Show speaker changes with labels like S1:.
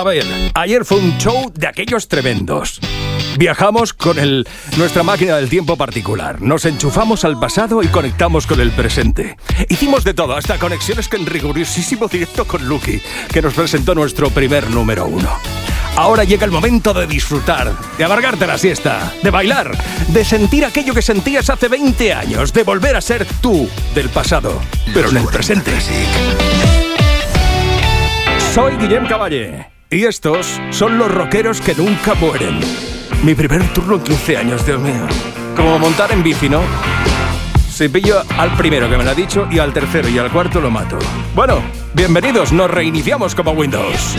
S1: A ver, ayer fue un show de aquellos tremendos. Viajamos con el, nuestra máquina del tiempo particular. Nos enchufamos al pasado y conectamos con el presente. Hicimos de todo, hasta conexiones con rigurosísimo directo con Lucky, que nos presentó nuestro primer número uno. Ahora llega el momento de disfrutar, de amargarte la siesta, de bailar, de sentir aquello que sentías hace 20 años, de volver a ser tú del pasado, pero en el presente. Soy Guillem Caballé y estos son los rockeros que nunca mueren. Mi primer turno en 15 años, Dios mío. Como montar en bici, ¿no? Si pillo al primero que me lo ha dicho y al tercero y al cuarto lo mato. Bueno, bienvenidos, nos reiniciamos como Windows.